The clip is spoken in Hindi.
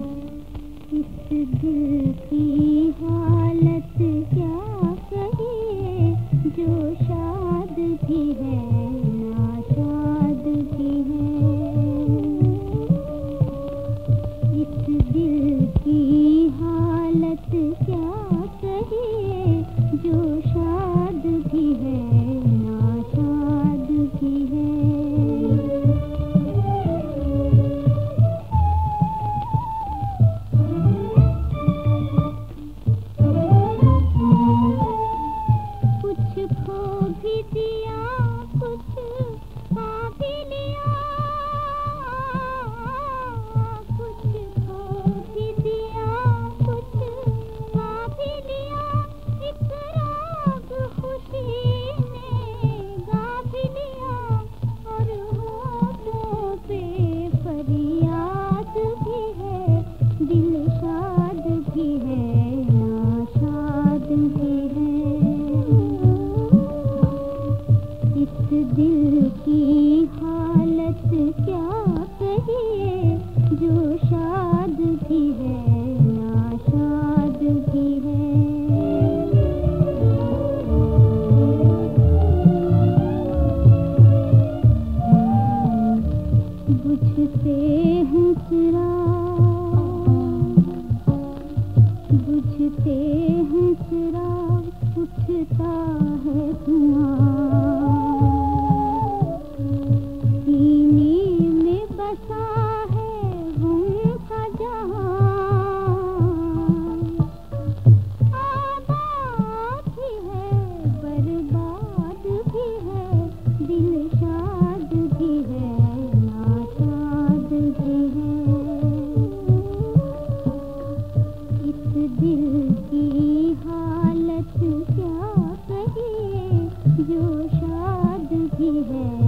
दिल की हालत क्या जो शाद है है इस दिल की की हालत क्या कहिए जो शाद भी है नाशाद भी है। बुझते हैं हैं उठता है धुआँ। की हालत क्या कहे? जो शाद भी है